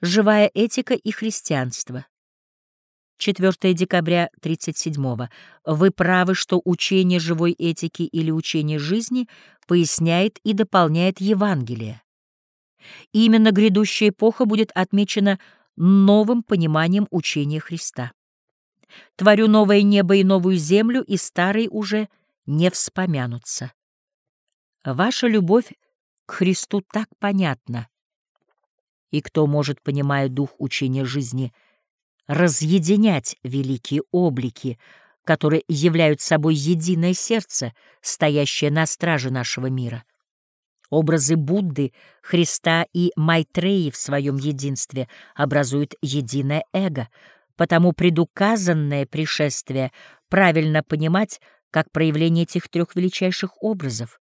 Живая этика и христианство. 4 декабря 37 -го. Вы правы, что учение живой этики или учение жизни поясняет и дополняет Евангелие. Именно грядущая эпоха будет отмечена новым пониманием учения Христа. Творю новое небо и новую землю, и старые уже не вспомянутся. Ваша любовь к Христу так понятна. И кто может, понимая дух учения жизни, разъединять великие облики, которые являют собой единое сердце, стоящее на страже нашего мира? Образы Будды, Христа и Майтреи в своем единстве образуют единое эго, потому предуказанное пришествие правильно понимать как проявление этих трех величайших образов.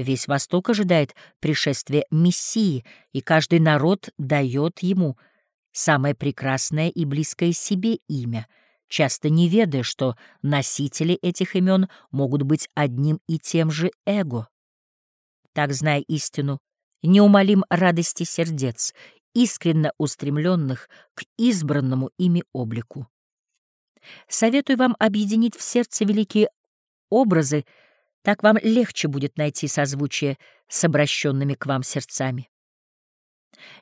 Весь Восток ожидает пришествия Мессии, и каждый народ дает ему самое прекрасное и близкое себе имя, часто не ведая, что носители этих имен могут быть одним и тем же эго. Так, зная истину, неумолим радости сердец, искренно устремленных к избранному ими облику. Советую вам объединить в сердце великие образы, так вам легче будет найти созвучие с обращенными к вам сердцами.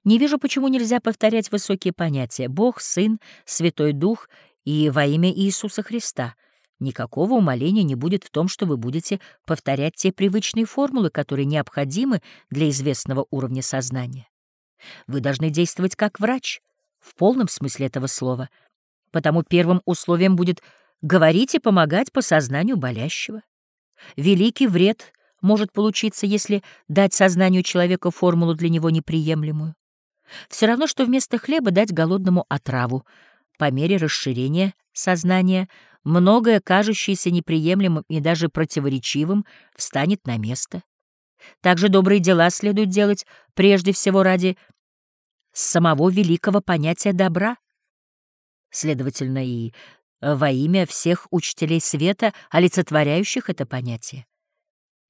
Не вижу, почему нельзя повторять высокие понятия «Бог», «Сын», «Святой Дух» и «Во имя Иисуса Христа». Никакого умоления не будет в том, что вы будете повторять те привычные формулы, которые необходимы для известного уровня сознания. Вы должны действовать как врач, в полном смысле этого слова, потому первым условием будет говорить и помогать по сознанию болящего. Великий вред может получиться, если дать сознанию человека формулу для него неприемлемую. Все равно, что вместо хлеба дать голодному отраву. По мере расширения сознания многое, кажущееся неприемлемым и даже противоречивым, встанет на место. Также добрые дела следует делать прежде всего ради самого великого понятия добра. Следовательно, и во имя всех учителей света, олицетворяющих это понятие.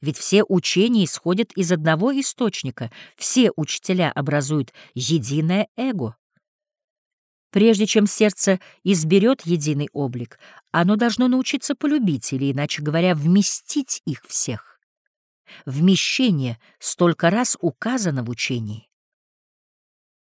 Ведь все учения исходят из одного источника, все учителя образуют единое эго. Прежде чем сердце изберет единый облик, оно должно научиться полюбить, или, иначе говоря, вместить их всех. Вмещение столько раз указано в учении.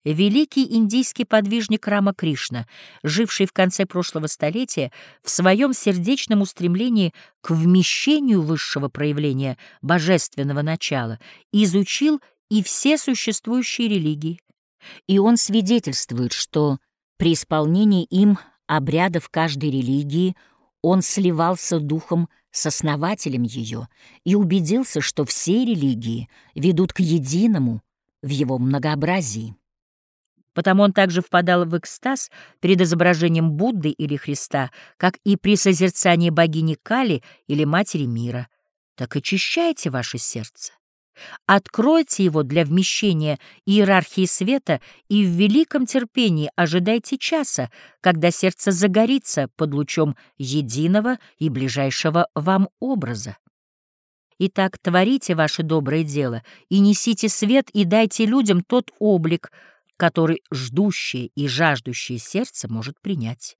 Великий индийский подвижник Рама Кришна, живший в конце прошлого столетия, в своем сердечном устремлении к вмещению высшего проявления божественного начала, изучил и все существующие религии. И он свидетельствует, что при исполнении им обрядов каждой религии он сливался духом с основателем ее и убедился, что все религии ведут к единому в его многообразии. Потому он также впадал в экстаз перед изображением Будды или Христа, как и при созерцании богини Кали или Матери мира. Так очищайте ваше сердце. Откройте его для вмещения иерархии света и в великом терпении ожидайте часа, когда сердце загорится под лучом единого и ближайшего вам образа. Итак, творите ваше доброе дело и несите свет и дайте людям тот облик, который ждущее и жаждущее сердце может принять.